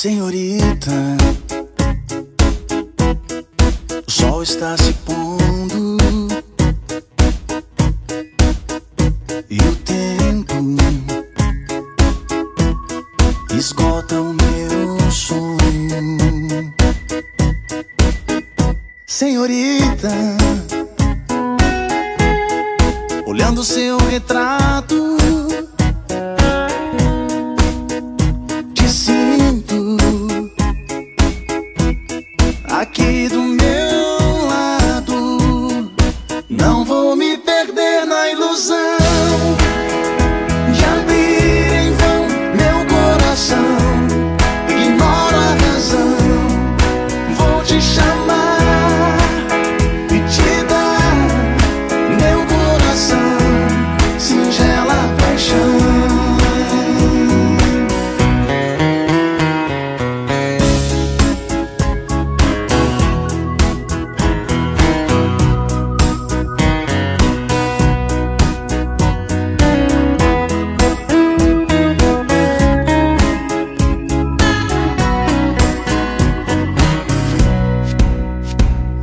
Senhorita, o sol está se pondo e o tempo esgota o meu sonho. Senhorita, olhando seu retrato.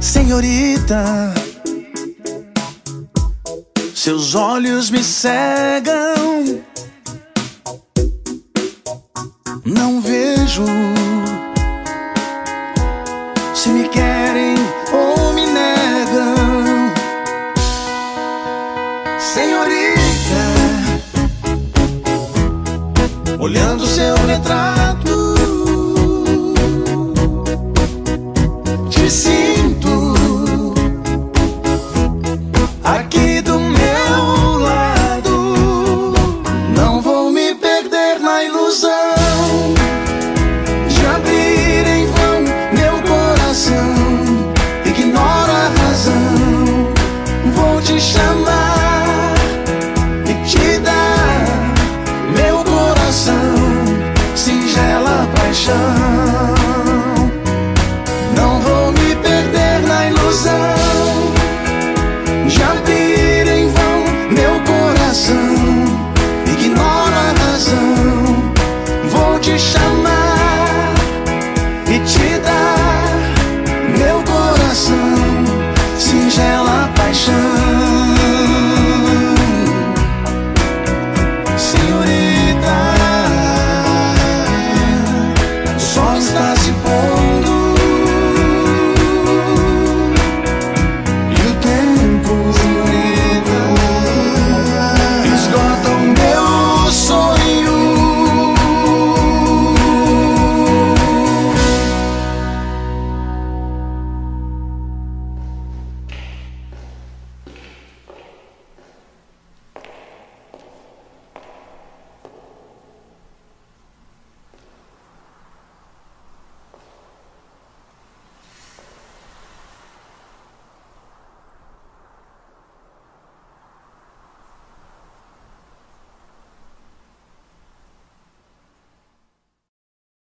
Senhorita. Seus olhos me cegam. Não vejo se me querem ou me negam. Senhorita, olhando seu retrato.